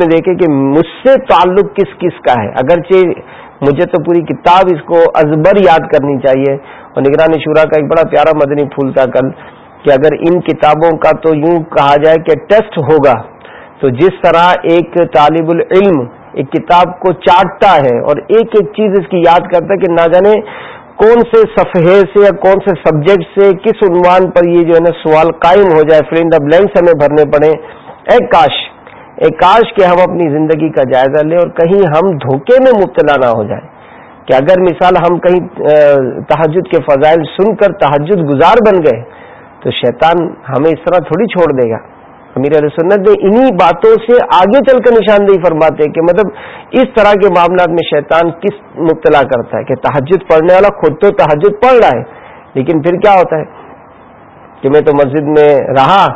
نے دیکھے کہ مجھ سے تعلق کس کس کا ہے۔ اگرچہ مجھے تو پوری کتاب اس کو ازبر یاد کرنی چاہیے۔ اور نگرانی شورا کا ایک بڑا پیارا مدنی پھول تھا کل کہ اگر ان کتابوں کا تو یوں کہا جائے کہ ٹیسٹ ہوگا۔ تو جس طرح ایک طالب العلم ایک کتاب کو چاٹتا ہے اور ایک ایک چیز اس کی یاد کرتا ہے کہ نہ جانے کون سے صفحے سے یا کون سے سبجیکٹ سے کس عنوان پر یہ جو ہے نا سوال قائم ہو جائے۔ فرینڈ دا بلینکس ہمیں بھرنے پڑے ایک کاش ایک کاش کہ ہم اپنی زندگی کا جائزہ لیں اور کہیں ہم دھوکے میں مبتلا نہ ہو جائیں۔ کہ اگر مثال ہم کہیں تحجد کے فضائل سن کر تحجد گزار بن گئے، تو شیطان ہمیں اس طرح تھوڑی چھوڑ دے گا۔ امیر علیہ سنت نے انہی باتوں سے آگے چل کر نشاندہی فرماتے کہ مطلب اس طرح کے معاملات میں شیطان کس مبتلا کرتا ہے؟ کہ تحجد پڑھنے والا خود تو تحجد پڑھ رہا ہے، لیکن پھر کیا ہوتا ہے؟ کہ میں تو مسجد میں رہا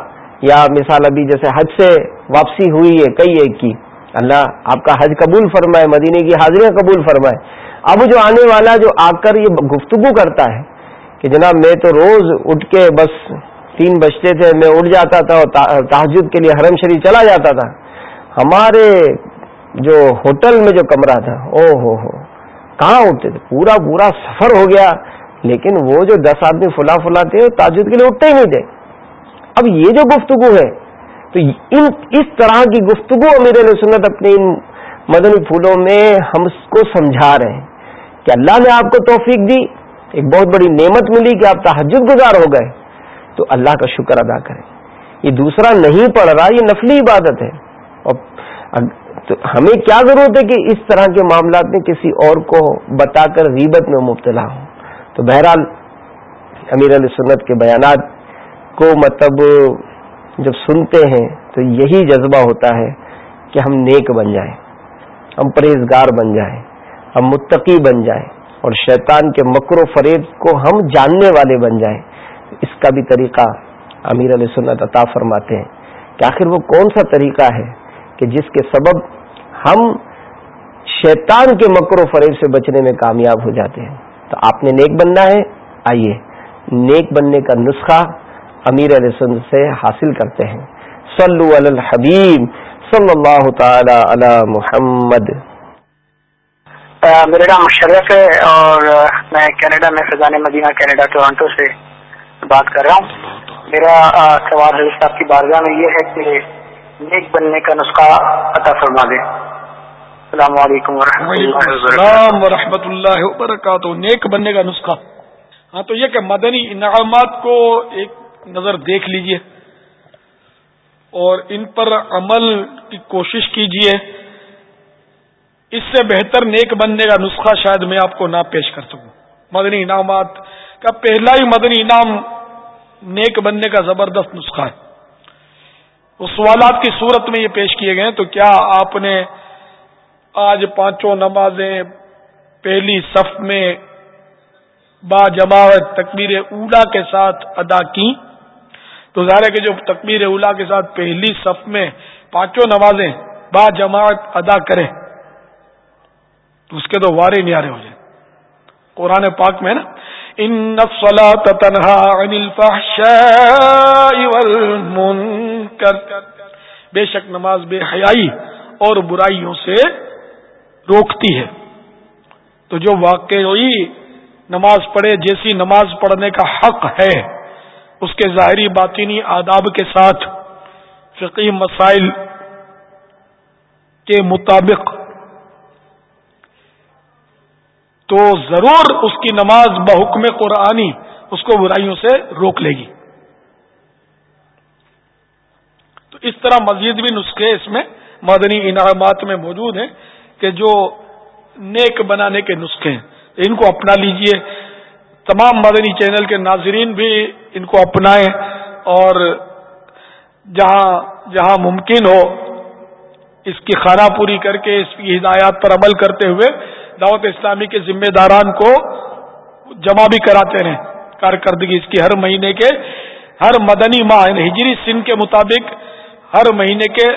یا مثال ابھی جیسے حج سے واپسی ہوئی ہے کئی ایک کی۔ اللہ آپ کا حج قبول فرمائے، مدینے کی حاضریاں قبول فرمائے۔ اب جو آنے والا جو آ کر یہ گفتگو کرتا ہے کہ جناب میں تو روز اٹھ کے بس تین بجتے تھے، میں اٹھ جاتا تھا اور تحجد کے لیے حرم شریف چلا جاتا تھا۔ ہمارے جو ہوٹل میں جو کمرہ تھا او ہو ہو، کہاں اٹھتے تھے؟ پورا پورا سفر ہو گیا۔ لیکن وہ جو دس آدمی فلا فلا تھے تاجد کے لیے اٹھتے ہی نہیں تھے۔ اب یہ جو گفتگو ہے تو ان اس طرح کی گفتگو امیر علیہ سنت اپنے ان مدنی پھولوں میں ہم کو سمجھا رہے ہیں کہ اللہ نے آپ کو توفیق دی، ایک بہت بڑی نعمت ملی کہ آپ تحجد گزار ہو گئے، تو اللہ کا شکر ادا کریں۔ یہ دوسرا نہیں پڑھ رہا، یہ نفلی عبادت ہے۔ اور تو ہمیں کیا ضرورت ہے کہ اس طرح کے معاملات میں کسی اور کو بتا کر غیبت میں مبتلا ہوں؟ تو بہرحال امیر علیہ سنت کے بیانات کو مطلب جب سنتے ہیں تو یہی جذبہ ہوتا ہے کہ ہم نیک بن جائیں، ہم پرہیزگار بن جائیں، ہم متقی بن جائیں اور شیطان کے مکر و فریب کو ہم جاننے والے بن جائیں۔ اس کا بھی طریقہ امیر علیہ سنت عطا فرماتے ہیں کہ آخر وہ کون سا طریقہ ہے کہ جس کے سبب ہم شیطان کے مکر و فریب سے بچنے میں کامیاب ہو جاتے ہیں۔ تو آپ نے نیک بننا ہے، آئیے، نیک بننے کا نسخہ امیر علیہ سے حاصل کرتے ہیں۔ صلو علی الحبیب صلی اللہ تعالی علی محمد۔ میرا نام مشرف ہے اور میں کینیڈا میں فضان مدینہ کینیڈا ٹورانٹو سے بات کر رہا ہوں۔ میرا سوال صاحب کی بارگاہ میں یہ ہے کہ نیک بننے کا نسخہ عطا فرما دیں۔ السلام علیکم ورحمۃ اللہ وبرکاتہ نیک بننے کا نسخہ۔ ہاں تو یہ کہ مدنی انعامات کو ایک نظر دیکھ لیجیے اور ان پر عمل کی کوشش کیجیے۔ اس سے بہتر نیک بننے کا نسخہ شاید میں آپ کو نہ پیش کر سکوں۔ مدنی انعامات کا پہلا ہی مدنی انعام نیک بننے کا زبردست نسخہ ہے۔ اس سوالات کی صورت میں یہ پیش کیے گئے تو کیا آپ نے آج پانچوں نمازیں پہلی صف میں با جماعت تکبیر اولا کے ساتھ ادا کی تو ظاہر ہے کہ جو تکبیر اولا کے ساتھ پہلی صف میں پانچوں نمازیں با جماعت ادا کرے تو اس کے تو وارے نیارے ہو جائیں۔ قرآن پاک میں نا ان تنہا بے شک نماز بے حیائی اور برائیوں سے روکتی ہے۔ تو جو واقعی نماز پڑھے، جیسی نماز پڑھنے کا حق ہے اس کے ظاہری باطینی آداب کے ساتھ فقی مسائل کے مطابق تو ضرور اس کی نماز بحکم قرآنی اس کو برائیوں سے روک لے گی۔ تو اس طرح مزید بھی نسخے اس میں مدنی انعامات میں موجود ہیں کہ جو نیک بنانے کے نسخے ہیں۔ ان کو اپنا لیجیے۔ تمام مدنی چینل کے ناظرین بھی ان کو اپنائیں اور جہاں جہاں ممکن ہو اس کی خانہ پوری کر کے اس کی ہدایات پر عمل کرتے ہوئے دعوت اسلامی کے ذمہ داران کو جمع بھی کراتے رہیں۔ کارکردگی اس کی ہر مہینے کے ہر مدنی ماہ یعنی ہجری سن کے مطابق ہر مہینے کے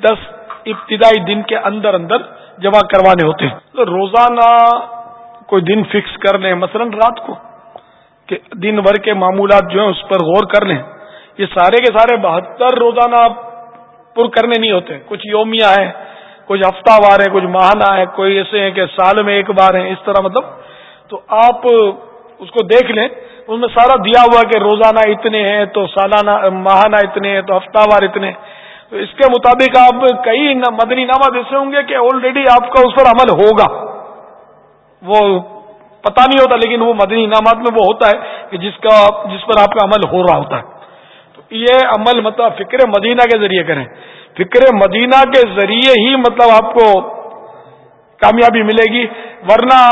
دس ابتدائی دن کے اندر اندر جمع کروانے ہوتے ہیں۔ روزانہ کوئی دن فکس کر لیں، مثلا رات کو، کہ دن بھر کے معمولات جو ہیں اس پر غور کر لیں۔ یہ سارے کے سارے بہتر روزانہ آپ پر کرنے نہیں ہوتے۔ کچھ یومیہ ہیں، کچھ ہفتہ وار ہے کچھ ماہانہ ہے کوئی ایسے ہیں کہ سال میں ایک بار ہیں، اس طرح مطلب۔ تو آپ اس کو دیکھ لیں۔ اس میں سارا دیا ہوا کہ روزانہ اتنے ہیں، تو سالانہ، ماہانہ اتنے ہیں، تو ہفتہ وار اتنے تو اس کے مطابق آپ کئی مدنی نامہ ایسے ہوں گے کہ آلریڈی آپ کا اس پر عمل ہوگا۔ وہ پتا نہیں ہوتا، لیکن وہ مدنی انعامات میں وہ ہوتا ہے کہ جس کا، جس پر آپ کا عمل ہو رہا ہوتا ہے۔ تو یہ عمل مطلب فکر مدینہ کے ذریعے کریں۔ فکر مدینہ کے ذریعے ہی مطلب آپ کو کامیابی ملے گی، ورنہ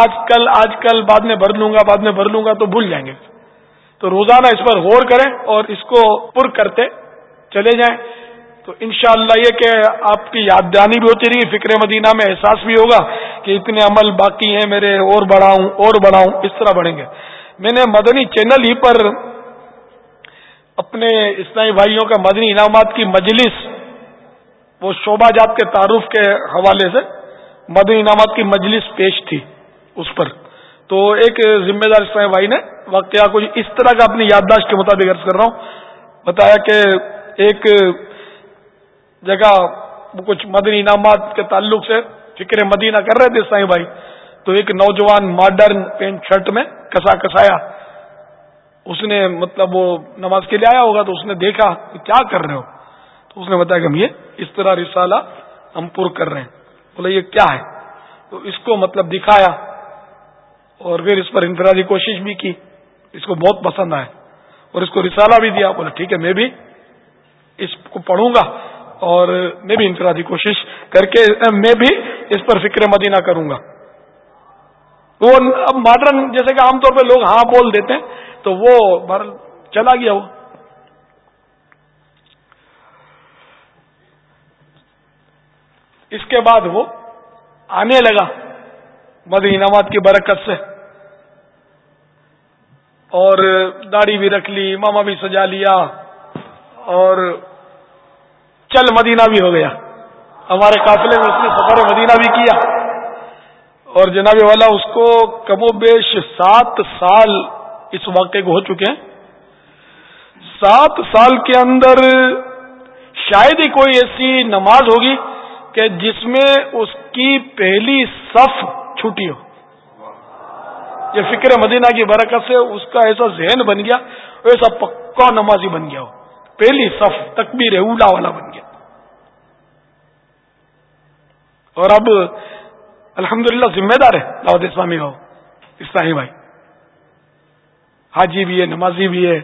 آج کل آج کل بعد میں بھر لوں گا، بعد میں بھر لوں گا تو بھول جائیں گے۔ تو روزانہ اس پر غور کریں اور اس کو پر کرتے چلے جائیں۔ تو انشاءاللہ یہ کہ آپ کی یاد دہانی بھی ہوتی رہی، فکر مدینہ میں احساس بھی ہوگا کہ اتنے عمل باقی ہیں میرے، اور بڑھاؤں اور بڑھاؤں، اس طرح بڑھیں گے۔ میں نے مدنی چینل ہی پر اپنے اسلامی بھائیوں کا مدنی انعامات کی مجلس، وہ شعبہ جات کے تعارف کے حوالے سے مدنی انعامات کی مجلس پیش تھی اس پر۔ تو ایک ذمہ دار اسلامی بھائی نے واقعہ کچھ اس طرح کا اپنی یادداشت کے مطابق عرض کر رہا ہوں۔ بتایا کہ ایک جگہ کچھ مدنی انعامات کے تعلق سے فکر مدینہ کر رہے تھے سائیں بھائی۔ تو ایک نوجوان ماڈرن پینٹ شرٹ میں کسا کسایا۔ اس نے مطلب وہ نماز کے لیے آیا ہوگا تو اس نے دیکھا کہ کیا کر رہے ہو۔ تو اس نے بتایا کہ ہم یہ اس طرح رسالہ ہم پر کر رہے ہیں۔ بولے، یہ کیا ہے؟ تو اس کو مطلب دکھایا اور پھر اس پر انفرادی کوشش بھی کی۔ اس کو بہت پسند آئے اور اس کو رسالہ بھی دیا۔ بولے، ٹھیک ہے، میں بھی اس کو پڑھوں گا۔ اور میں بھی انفرادی کوشش کر کے، میں بھی اس پر فکر مدینہ کروں گا۔ وہ اب ماڈرن، جیسے کہ عام طور پہ لوگ ہاں بول دیتے ہیں، تو وہ چلا گیا وہ۔ اس کے بعد وہ آنے لگا مدنی نماز کی برکت سے۔ اور داڑھی بھی رکھ لی، ماما بھی سجا لیا اور چل مدینہ بھی ہو گیا۔ ہمارے قافلے میں اس نے سفر مدینہ بھی کیا۔ اور جناب والا، اس کو کم و بیش سات سال اس واقعے کو ہو چکے ہیں۔ سات سال کے اندر شاید ہی کوئی ایسی نماز ہوگی کہ جس میں اس کی پہلی صف چھٹی ہو۔ یہ فکر مدینہ کی برکت سے اس کا ایسا ذہن بن گیا، ایسا پکا نمازی بن گیا ہو۔ پہلی صف تکبیر اولا والا بن گیا۔ اور اب الحمدللہ ذمہ دار ہے، دعوت اسلامی ہو۔ اسلامی بھائی، حاجی بھی ہے، نمازی بھی ہے،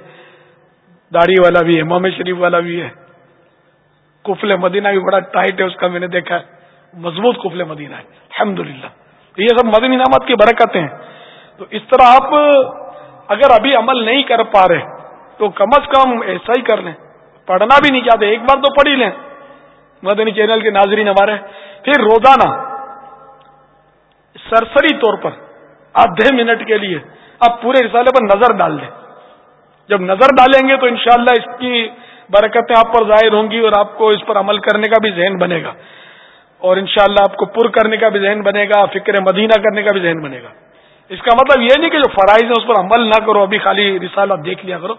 داڑھی والا بھی ہے محمد شریف والا بھی ہے۔ کفل مدینہ بھی بڑا ٹائٹ ہے، اس کا میں نے دیکھا ہے۔ مضبوط کفل مدینہ ہے۔ الحمد للہ یہ سب مدنی نامات کی برکتیں ہیں۔ تو اس طرح آپ اگر ابھی عمل نہیں کر پا رہے، تو کم از کم ایسا ہی کر لیں۔ پڑھنا بھی نہیں چاہتے، ایک بار تو پڑھ ہی لیں۔ مدنی چینل کے ناظرین ہمارے پھر روزانہ، سرسری طور پر آدھے منٹ کے لیے آپ پورے رسالے پر نظر ڈال دیں جب نظر ڈالیں گے تو انشاءاللہ اس کی برکتیں آپ پر ظاہر ہوں گی اور آپ کو اس پر عمل کرنے کا بھی ذہن بنے گا۔ اور انشاءاللہ شاء آپ کو پر کرنے کا بھی ذہن بنے گا، فکر مدینہ کرنے کا بھی ذہن بنے گا۔ اس کا مطلب یہ نہیں کہ جو فرائض ہیں اس پر عمل نہ کرو، ابھی خالی رسالہ دیکھ لیا کرو۔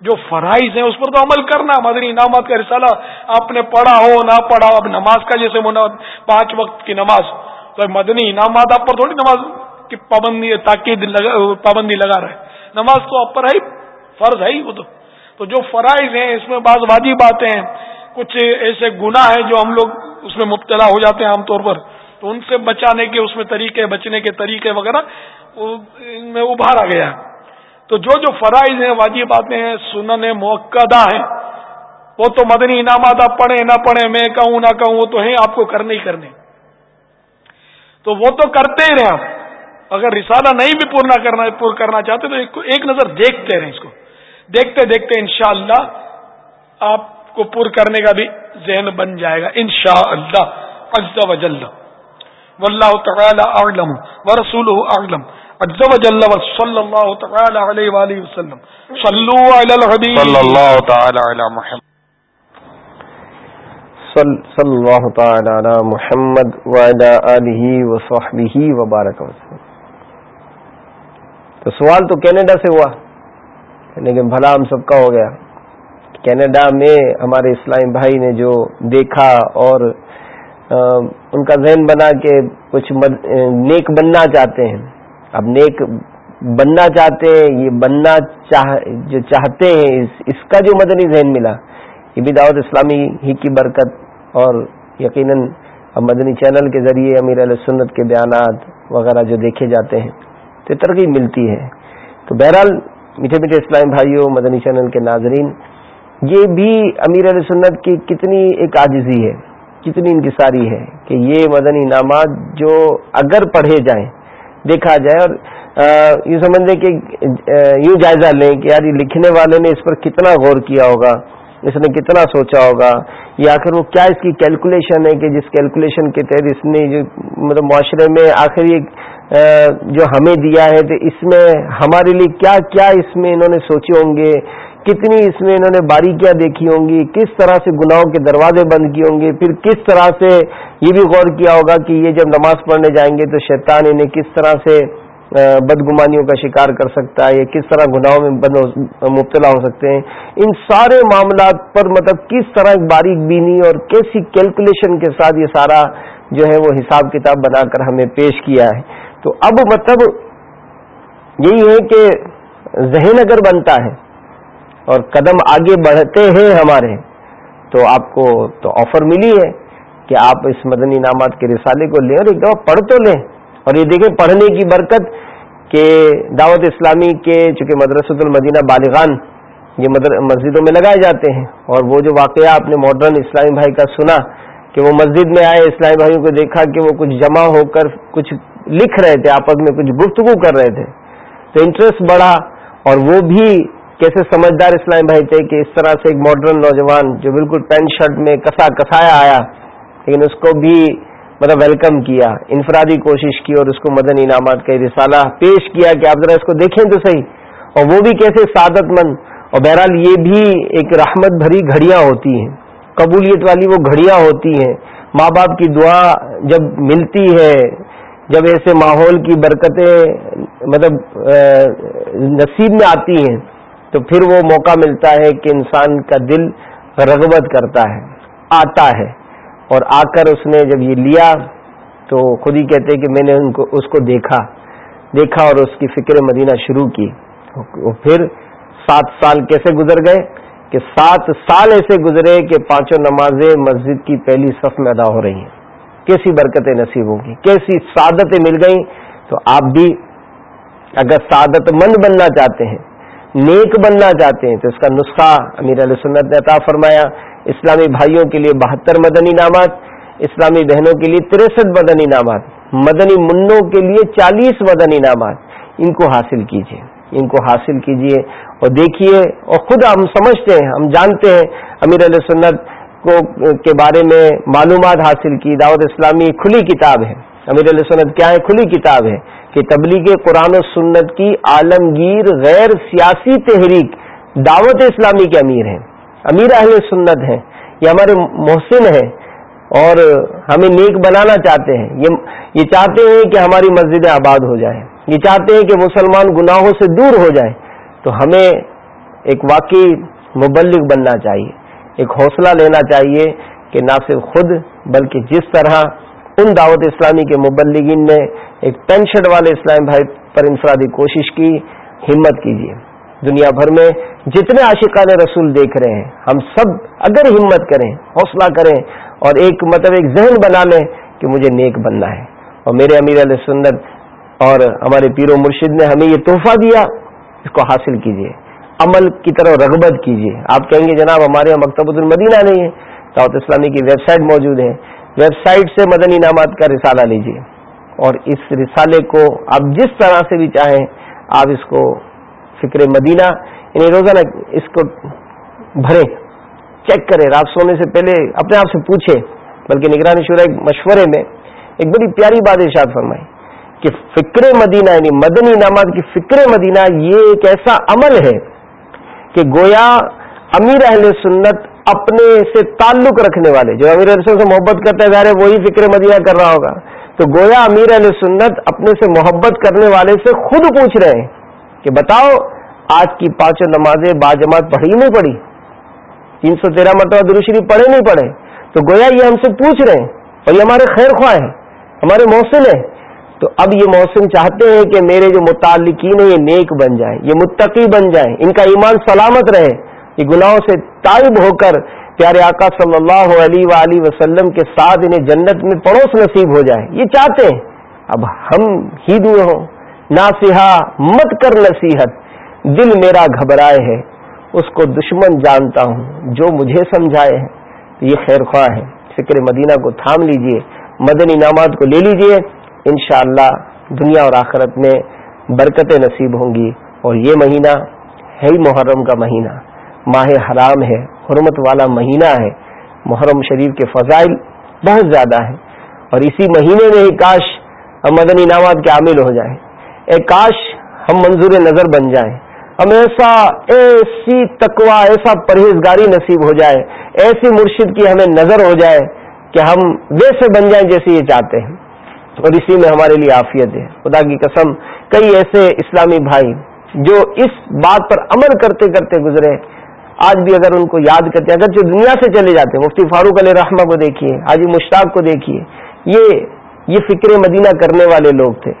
جو فرائض ہیں اس پر تو عمل کرنا، مدنی انعامات کا رسالہ، آپ نے پڑھا ہو، نہ پڑھا ہو، اب نماز کا جیسے پانچ وقت کی نماز، تو مدنی انعامات آپ پر تھوڑی نماز کی پابندی، تاکید پابندی لگا رہے نماز تو آپ پر ہے فرض ہے وہ تو۔ تو جو فرائض ہیں، اس میں بعض واجب باتیں ہیں۔ کچھ ایسے گناہ ہیں جو ہم لوگ اس میں مبتلا ہو جاتے ہیں عام طور پر۔ تو ان سے بچانے کے، اس میں طریقے، بچنے کے طریقے وغیرہ ان میں ابھارا گیا۔ ہے تو جو جو فرائض ہیں، واجب باتیں ہیں، سنن موقع ہیں۔ وہ تو مدنی انعامات آپ پڑھیں، نہ پڑھیں، میں کہوں، نہ کہوں، وہ تو ہیں، آپ کو کرنے ہی کرنے۔ تو وہ تو کرتے ہی رہے آپ۔ اگر رسالہ نہیں بھی پورنا کرنا، پور کرنا چاہتے تو ایک نظر دیکھتے رہیں اس کو۔ دیکھتے دیکھتے انشاءاللہ اللہ آپ کو پور کرنے کا بھی ذہن بن جائے گا، انشاءاللہ شاء اللہ واللہ تعالی اعلم ورسولہ اعلم عز وجل صلی اللہ تعالی علیہ وآلہ وسلم. صلو علی الحبیب. صلی اللہ تعالی علی محمد. صلی اللہ تعالی علی محمد وعلی آلہ وصحبہ وبارک وسلم تو سوال تو کینیڈا سے ہوا. لیکن بھلا ہم سب کا ہو گیا. کینیڈا میں ہمارے اسلام بھائی نے جو دیکھا اور ان کا ذہن بنا کہ کچھ نیک بننا چاہتے ہیں۔ اب نیک بننا چاہتے ہیں، یہ بننا چاہ، جو چاہتے ہیں، اس کا جو مدنی ذہن ملا۔ یہ بھی دعوت اسلامی ہی کی برکت اور یقیناً مدنی چینل کے ذریعے امیر علیہ سنت کے بیانات وغیرہ جو دیکھے جاتے ہیں، تو ترغیب ملتی ہے۔ تو بہرحال، میٹھے میٹھے اسلام بھائیوں، مدنی چینل کے ناظرین، یہ بھی امیر علیہ سنت کی کتنی ایک عاجزی ہے۔ کتنی انکساری ہے کہ یہ مدنی انعامات جو اگر پڑھے جائیں، دیکھا جائے اور یوں سمجھ لیں کہ یوں جائزہ لیں کہ یار یہ لکھنے والے نے اس پر کتنا غور کیا ہوگا، اس نے کتنا سوچا ہوگا، یا آخر وہ کیا اس کی کیلکولیشن ہے کہ جس کیلکولیشن کے تحت اس نے جو مطلب معاشرے میں آخر یہ جو ہمیں دیا ہے، تو اس میں ہمارے لیے کیا کیا اس میں انہوں نے سوچے ہوں گے؟ کتنی اس میں انہوں نے باریکیاں دیکھی ہوں گی، کس طرح سے گناہوں کے دروازے بند کیے ہوں گے، پھر کس طرح سے یہ بھی غور کیا ہوگا کہ یہ جب نماز پڑھنے جائیں گے تو شیطان انہیں کس طرح سے بدگمانیوں کا شکار کر سکتا ہے، یا کس طرح گناہوں میں مبتلا ہو سکتے ہیں۔ ان سارے معاملات پر مطلب کس طرح باریک بینی اور کیسی کیلکولیشن کے ساتھ یہ سارا جو ہے وہ حساب کتاب بنا کر ہمیں پیش کیا ہے۔ تو اب مطلب یہی ہے کہ ذہن اگر بنتا ہے اور قدم آگے بڑھتے ہیں ہمارے، تو آپ کو تو آفر ملی ہے کہ آپ اس مدنی نامات کے رسالے کو لیں اور ایک دفعہ پڑھ تو لیں۔ اور یہ دیکھیں، پڑھنے کی برکت کہ دعوت اسلامی کے، چونکہ مدرسۃ المدینہ بالغان، یہ مسجدوں میں لگائے جاتے ہیں۔ اور وہ جو واقعہ آپ نے ماڈرن اسلامی بھائی کا سنا کہ وہ مسجد میں آئے، اسلامی بھائیوں کو دیکھا کہ وہ کچھ جمع ہو کر کچھ لکھ رہے تھے، آپس میں کچھ گفتگو کر رہے تھے۔ تو انٹرسٹ بڑھا اور وہ بھی کیسے سمجھدار اسلامی بھائی تھے کہ اس طرح سے ایک ماڈرن نوجوان جو بالکل پینٹ شرٹ میں کسا کسایا آیا، لیکن اس کو بھی مطلب ویلکم کیا، انفرادی کوشش کی اور اس کو مدن انعامات کا رسالہ پیش کیا کہ آپ ذرا اس کو دیکھیں تو صحیح۔ اور وہ بھی کیسے سعادت مند، اور بہرحال یہ بھی ایک رحمت بھری گھڑیاں ہوتی ہیں۔ قبولیت والی وہ گھڑیاں ہوتی ہیں۔ ماں باپ کی دعا جب ملتی ہے، جب ایسے ماحول کی برکتیں مطلب نصیب میں آتی ہیں۔ تو پھر وہ موقع ملتا ہے کہ انسان کا دل رغبت کرتا ہے، آتا ہے۔ اور آ کر اس نے جب یہ لیا تو خود ہی کہتے کہ میں نے ان کو، اس کو دیکھا۔ دیکھا اور اس کی فکر مدینہ شروع کی۔ پھر سات سال کیسے گزر گئے؟ کہ سات سال ایسے گزرے کہ پانچوں نمازیں مسجد کی پہلی صف میں ادا ہو رہی ہیں۔ کیسی برکتیں نصیب ہوگی کیسی سعادتیں مل گئیں؟ تو آپ بھی اگر سعادت مند بننا چاہتے ہیں نیک بننا چاہتے ہیں تو اس کا نسخہ امیر علیہ سنت نے عطا فرمایا۔ اسلامی بھائیوں کے لیے بہتر مدنی نامات اسلامی بہنوں کے لیے تریسٹھ مدنی نامات مدنی منوں کے لیے چالیس مدنی نامات ان کو حاصل کیجیے ان کو حاصل کیجیے اور دیکھیے، اور خود ہم سمجھتے ہیں، ہم جانتے ہیں امیر علیہ سنت کو، کے بارے میں معلومات حاصل کی۔ دعوت اسلامی کھلی کتاب ہے۔ امیر علیہ سنت کیا ہے کھلی کتاب ہے کہ تبلیغ قرآن و سنت کی عالمگیر غیر سیاسی تحریک دعوت اسلامی کے امیر ہیں، امیر اہل سنت ہیں، یہ ہمارے محسن ہیں اور ہمیں نیک بنانا چاہتے ہیں۔ یہ یہ چاہتے ہیں کہ ہماری مسجدیں آباد ہو جائیں یہ چاہتے ہیں کہ مسلمان گناہوں سے دور ہو جائیں تو ہمیں ایک واقعی مبلغ بننا چاہیے، ایک حوصلہ لینا چاہیے کہ نہ صرف خود بلکہ جس طرح ان دعوت اسلامی کے مبلغین نے ایک پینشن والے اسلام بھائی پر انفرادی کوشش کی، ہمت کیجیے۔ دنیا بھر میں جتنے عاشقان رسول دیکھ رہے ہیں، ہم سب اگر ہمت کریں، حوصلہ کریں اور ایک مطلب ایک ذہن بنا لیں کہ مجھے نیک بننا ہے۔ اور میرے امیر علیہ سنت اور ہمارے پیر و مرشد نے ہمیں یہ تحفہ دیا، اس کو حاصل کیجیے۔ عمل کی طرف رغبت کیجیے۔ آپ کہیں گے جناب ہمارے یہاں مکتب المدینہ نہیں ہے، دعوت اسلامی کی ویب سائٹ موجود ہے۔ ویب سائٹ سے مدنی انعامات کا رسالہ لیجیے اور اس رسالے کو آپ جس طرح سے بھی چاہیں آپ اس کو فکر مدینہ یعنی روزانہ اس کو بھرے چیک کرے رات سونے سے پہلے اپنے آپ سے پوچھے بلکہ نگرانی شورا ایک مشورے میں ایک بڑی پیاری بات ارشاد فرمائی کہ فکر مدینہ یعنی مدنی انعامات کی فکر مدینہ یہ ایک ایسا عمل ہے کہ گویا امیر اہل سنت اپنے سے تعلق رکھنے والے، جو امیر اہل سے محبت کرتے ظاہر ہے وہی فکر مدینہ کر رہا ہوگا۔ تو گویا امیر اہل سنت اپنے سے محبت کرنے والے سے خود پوچھ رہے ہیں کہ بتاؤ، آج کی پانچوں نمازیں با جماعت پڑھی نہیں پڑھی تین سو تیرہ مرتبہ دروشری پڑھے نہیں پڑھے؟ تو گویا یہ ہم سے پوچھ رہے ہیں۔ اور یہ ہمارے خیر خواہ ہیں، ہمارے محسن ہیں۔ تو اب یہ محسن چاہتے ہیں کہ میرے جو متعلقین ہیں، یہ نیک بن جائیں، یہ متقی بن جائیں، ان کا ایمان سلامت رہے۔ یہ گناہوں سے تائب ہو کر پیارے آقا صلی اللہ علیہ وآلہ وسلم کے ساتھ انہیں جنت میں پڑوس نصیب ہو جائے۔ یہ چاہتے ہیں۔ اب ہم ہی دور ہوں۔ ناسیحا مت کر نصیحت۔ دل میرا گھبرائے ہے۔ اس کو دشمن جانتا ہوں۔ جو مجھے سمجھائے ہیں یہ خیر خواہ ہے۔ فکر مدینہ کو تھام لیجیے۔ مدن انعامات کو لے لیجیے۔ انشاءاللہ دنیا اور آخرت میں برکتیں نصیب ہوں گی۔ اور یہ مہینہ ہے ہی محرم کا مہینہ۔ ماہ حرام ہے، حرمت والا مہینہ ہے، محرم شریف کے فضائل بہت زیادہ ہیں۔ اور اسی مہینے میں ہی کاش ہم مدنی انعامات کے عامل ہو جائیں۔ اے کاش ہم منظور نظر بن جائیں۔ ہم ایسا، ایسی تقوا ایسا پرہیزگاری نصیب ہو جائے، ایسی مرشد کی ہمیں نظر ہو جائے کہ ہم ویسے بن جائیں جیسے یہ چاہتے ہیں۔ اور اسی میں ہمارے لیے عافیت ہے۔ خدا کی قسم، کئی ایسے اسلامی بھائی جو اس بات پر عمل کرتے کرتے گزرے آج بھی اگر ان کو یاد کرتے ہیں، اگر جو دنیا سے چلے جاتے ہیں، مفتی فاروق علیہ رحمہ کو دیکھیے، حاجی مشتاق کو دیکھیے، یہ یہ فکر مدینہ کرنے والے لوگ تھے۔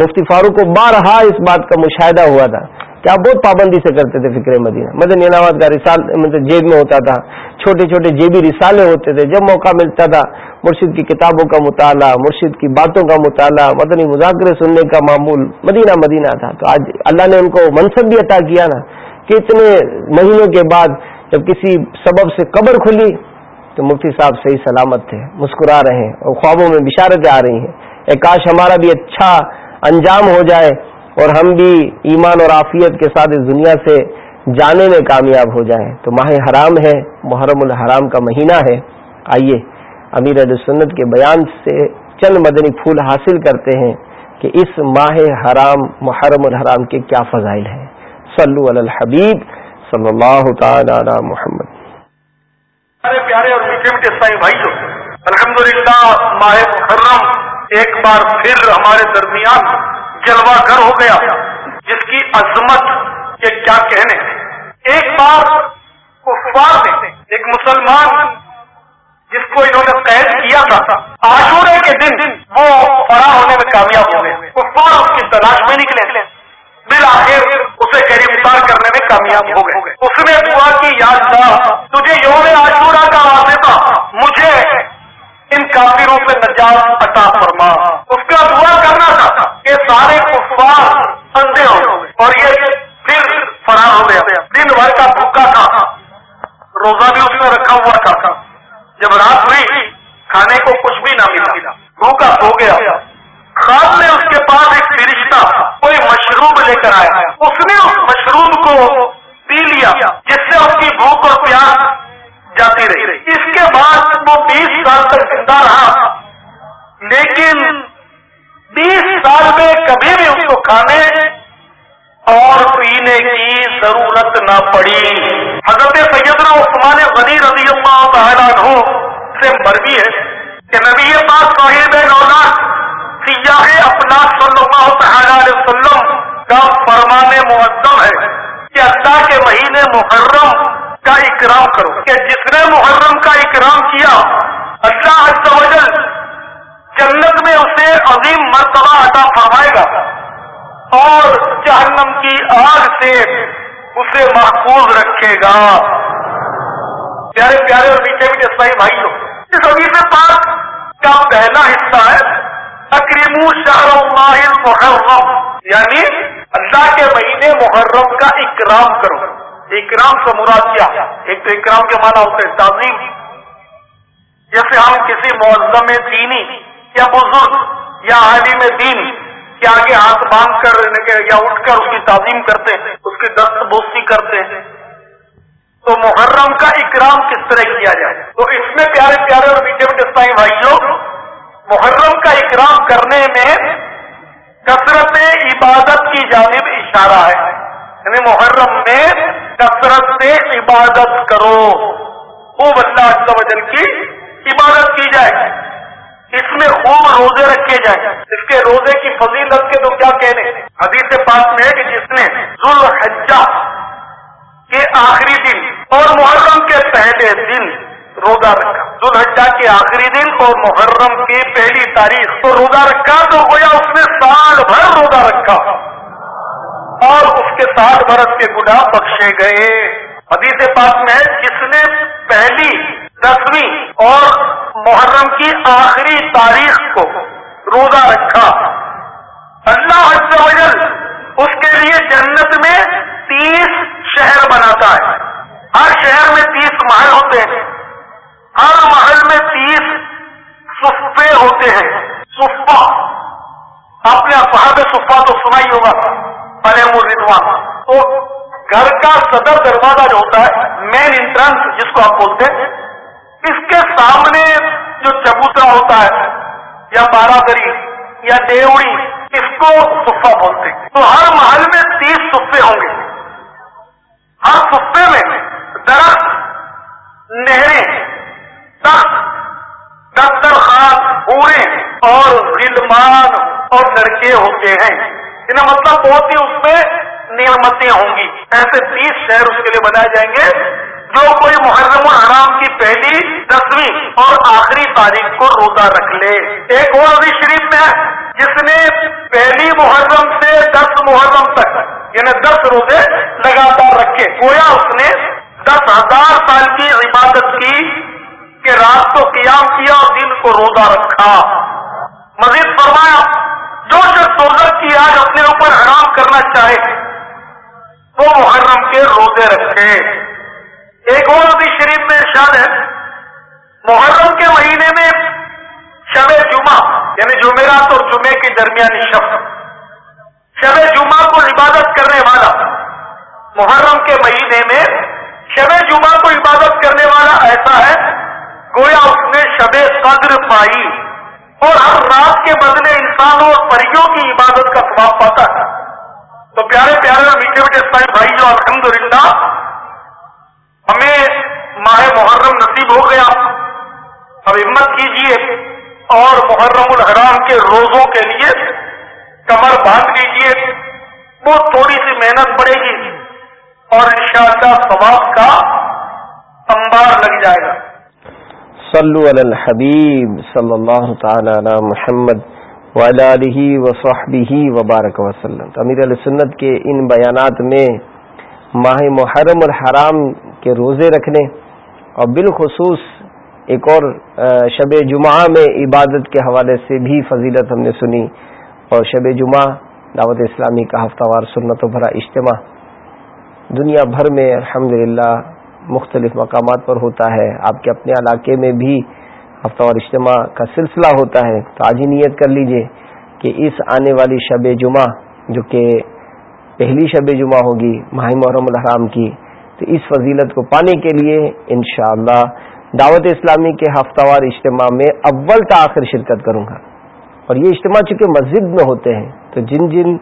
مفتی فاروق کو بارہا اس بات کا مشاہدہ ہوا تھا کہ آپ بہت پابندی سے کرتے تھے فکر مدینہ۔ مدن انعامات کا رسال مطلب جیب میں ہوتا تھا، چھوٹے چھوٹے جیبی رسالے ہوتے تھے۔ جب موقع ملتا تھا، مرشد کی کتابوں کا مطالعہ، مرشد کی باتوں کا مطالعہ، مدنی مذاکرے سننے کا معمول مدینہ مدینہ تھا۔ تو آج اللہ نے ان کو منصب بھی عطا کیا نا۔ کہ اتنے مہینوں کے بعد جب کسی سبب سے قبر کھلی تو مفتی صاحب صحیح سلامت تھے، مسکرا رہے ہیں اور خوابوں میں بشارتیں آ رہی ہیں۔ اے کاش ہمارا بھی اچھا انجام ہو جائے اور ہم بھی ایمان اور عافیت کے ساتھ اس دنیا سے جانے میں کامیاب ہو جائیں۔ تو ماہ حرام ہے، محرم الحرام کا مہینہ ہے۔ آئیے امیر سنت کے بیان سے چند مدنی پھول حاصل کرتے ہیں کہ اس ماہ حرام، محرم الحرام کے کیا فضائل ہیں۔ صلو علی الحبیب صلی اللہ تعالی علی محمد۔ ارے پیارے اور میٹھے میٹھے سائی الحمد للہ ماہ محرم ایک بار پھر ہمارے درمیان جلوہ گر ہو گیا، جس کی عظمت کے کیا کہنے ایک بار کفار نے، ایک مسلمان جس کو انہوں نے قید کیا تھا آشورے کے دن وہ فرا ہونے میں کامیاب ہو گئے۔ کفار اس کی تلاش میں نکلے۔ بالآخر اسے گرفتار کرنے میں کامیاب ہو گئے۔ اس نے دعا کی یاد تھا تجھے یوم عاشورہ کا واسطہ مجھے ان کافروں سے نجات عطا فرما۔ اس کا دعا کرنا تھا کہ سارے کفار اندھے ہو اور یہ پھر فرار ہو گیا۔ دن بھر کا بھوکا تھا۔ روزہ بھی اس میں رکھا ہوا تھا۔ جب رات ہوئی، کھانے کو کچھ بھی نہ ملا۔ بھوکا ہو گیا۔ خواب میں اس کے پاس ایک فرشتہ لے کر آیا۔ اس نے اس مشروب کو پی لیا، جس سے اس کی بھوک اور پیاس جاتی رہی۔ اس کے بعد وہ بیس سال تک زندہ رہا۔ لیکن بیس سال میں کبھی بھی اس کو کھانے اور پینے کی ضرورت نہ پڑی۔ حضرت سیدنا عثمان غنی رضی اللہ تعالیٰ ہو سے مربی ہے کہ نبی پاک صاحب اولاد سیاح اپنا صلی اللہ تعالی علیہ وسلم کا فرمان معظم ہے کہ اللہ کے مہینے محرم کا اکرام کرو کہ جس نے محرم کا اکرام کیا، اللہ عز و جل جنت میں اسے عظیم مرتبہ عطا فرمائے گا اور جہنم کی آگ سے اسے محفوظ رکھے گا۔ پیارے پیارے اور میٹھے میٹھے صحیح بھائی لوگ اس ابھی سے پاک کا پہلا حصہ ہے تقریب شہر اللہ محرم یعنی اللہ کے مہینے محرم کا اکرام کرو۔ اکرام سے مراد کیا؟ ایک تو اکرام کے معنی ہوتے ہیں تعظیم۔ جیسے ہم کسی معظم دینی یا بزرگ یا عالم دین کے آگے ہاتھ باندھ کر یا اٹھ کر اس کی تعظیم کرتے ہیں، اس کی دست بوسی کرتے ہیں۔ تو محرم کا اکرام کس طرح کیا جائے؟ تو اس میں پیارے پیارے اور میٹھے میٹھے سائی بھائیوں محرم کا اکرام کرنے میں کثرت عبادت کی جانب اشارہ ہے۔ یعنی محرم میں کثرت سے عبادت کرو۔ وہ اللہ وجل کی عبادت کی جائے۔ اس میں خوب روزے رکھے جائیں۔ اس کے روزے کی فضیلت کے تو کیا کہنے؟ حدیث پاس میں ہے کہ جس نے ذوالحجہ کے آخری دن اور محرم کے پہلے دن روزہ رکھا۔ دلہجا کے آخری دن اور محرم کی پہلی تاریخ کو روزہ رکھا تو گویا اس نے سال بھر روزہ رکھا۔ اور اس کے سال برس کے گناہ بخشے گئے۔ حدیث پاک میں جس نے پہلی، دسویں اور محرم کی آخری تاریخ کو روزہ رکھا۔ اللہ عز و جل اس کے لیے جنت میں تیس شہر بناتا ہے۔ ہر شہر میں تیس محل ہوتے ہیں۔ ہر محل میں تیس صفے ہوتے ہیں۔ صفا آپ نے صحاب صفا تو سنا ہی ہوگا۔ پلے مردوان تو گھر کا صدر دروازہ جو ہوتا ہے مین انٹرنس جس کو آپ بولتے ہیں، اس کے سامنے جو چبوترا ہوتا ہے، یا بارہ دری یا دیوڑی، اس کو صفا بولتے ہیں۔ تو ہر محل میں تیس صفے ہوں گے۔ ہر صفے میں درخت، نہریں، تخت دسترخوان پورے اور غلمان اور لڑکے ہوتے ہیں۔ انہیں مطلب بہت ہی اس میں نعمتیں ہوں گی۔ ایسے تیس شہر اس کے لیے بنائے جائیں گے جو کوئی محرم الحرام کی پہلی دسویں اور آخری تاریخ کو روزہ رکھ لے۔ ایک اور ابھی شریف میں جس نے پہلی محرم سے دس محرم تک یعنی دس روزے لگاتار رکھے۔ گویا اس نے دس ہزار سال کی عبادت کی کہ رات کو قیام کیا اور دن کو روزہ رکھا۔ مزید فرمایا جو شخص روزہ کی آج اپنے اوپر حرام کرنا چاہے وہ محرم کے روزے رکھے۔ ایک اور نبی شریف میں ارشاد ہے، محرم کے مہینے میں شب جمعہ یعنی جمعرات اور جمعے کے درمیانی شب۔ شب جمعہ کو عبادت کرنے والا، محرم کے مہینے میں شب جمعہ کو عبادت کرنے والا ایسا ہے، گویا اس نے شب قدر پائی۔ اور ہر رات کے بدلے انسانوں اور پریوں کی عبادت کا سواب پاتا ہے۔ تو پیارے پیارے میٹھے میٹھے سائی بھائی جو الحمدللہ ہمیں ماہ محرم نصیب ہو گیا۔ اب ہمت کیجیے اور محرم الحرام کے روزوں کے لیے کمر باندھ لیجیے وہ تھوڑی سی محنت پڑے گی اور انشاءاللہ ثواب کا انبار لگ جائے گا۔ صلو علی الحبیب صلی اللہ تعالی علی محمد ولی وصحبہ وبارک وسلم۔ امیر علیہ سنت کے ان بیانات میں ماہ محرم الحرام کے روزے رکھنے اور بالخصوص ایک اور شب جمعہ میں عبادت کے حوالے سے بھی فضیلت ہم نے سنی اور شب جمعہ دعوت اسلامی کا ہفتہ وار سنت و بھرا اجتماع۔ دنیا بھر میں الحمد مختلف مقامات پر ہوتا ہے۔ آپ کے اپنے علاقے میں بھی ہفتہ وار اجتماع کا سلسلہ ہوتا ہے۔ تو آج ہی نیت کر لیجیے کہ اس آنے والی شب جمعہ جو کہ پہلی شب جمعہ ہوگی ماہ محرم الحرام کی، تو اس فضیلت کو پانے کے لیے انشاءاللہ دعوت اسلامی کے ہفتہ وار اجتماع میں اول تا آخر شرکت کروں گا۔ اور یہ اجتماع چونکہ مسجد میں ہوتے ہیں، تو جن جن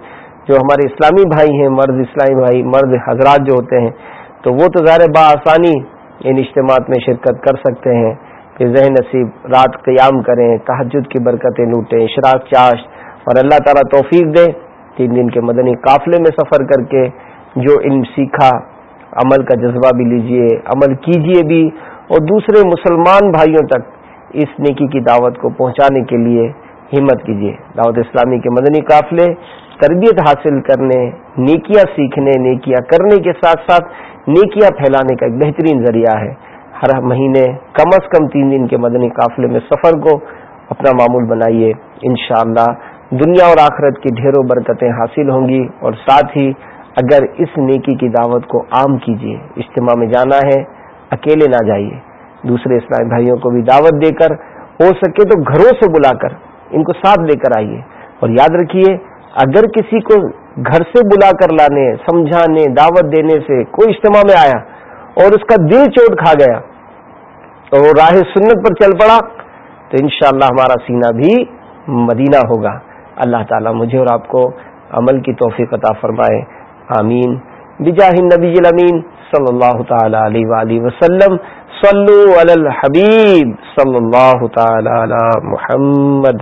جو ہمارے اسلامی بھائی ہیں، مرد اسلامی بھائی، مرد حضرات جو ہوتے ہیں تو وہ تو ظاہر بآسانی ان اجتماعات میں شرکت کر سکتے ہیں کہ ذہن نصیب رات قیام کریں تحجد کی برکتیں لوٹیں اشراق چاش اور اللہ تعالیٰ توفیق دے تین دن کے مدنی قافلے میں سفر کر کے جو علم سیکھا، عمل کا جذبہ بھی لیجیے، عمل کیجیے بھی، اور دوسرے مسلمان بھائیوں تک اس نیکی کی دعوت کو پہنچانے کے لیے ہمت کیجیے دعوت اسلامی کے مدنی قافلے تربیت حاصل کرنے، نیکیاں سیکھنے، نیکیاں کرنے کے ساتھ ساتھ نیکیاں پھیلانے کا ایک بہترین ذریعہ ہے۔ ہر مہینے کم از کم تین دن کے مدنی قافلے میں سفر کو اپنا معمول بنائیے۔ انشاءاللہ دنیا اور آخرت کی ڈھیروں برکتیں حاصل ہوں گی اور ساتھ ہی اگر اس نیکی کی دعوت کو عام کیجیے۔ اجتماع میں جانا ہے، اکیلے نہ جائیے۔ دوسرے اسلامی بھائیوں کو بھی دعوت دے کر، ہو سکے تو گھروں سے بلا کر ان کو ساتھ لے کر آئیے۔ اور یاد رکھیے اگر کسی کو گھر سے بلا کر لانے، سمجھانے، دعوت دینے سے کوئی اجتماع میں آیا اور اس کا دل چوٹ کھا گیا اور وہ راہ سنت پر چل پڑا، تو انشاءاللہ ہمارا سینہ بھی مدینہ ہوگا۔ اللہ تعالیٰ مجھے اور آپ کو عمل کی توفیق عطا فرمائے۔ آمین۔ بجاہ النبی الامین صلی اللہ تعالی علیہ وآلہ وسلم۔ صلو علی الحبیب صلی اللہ تعالی علی محمد۔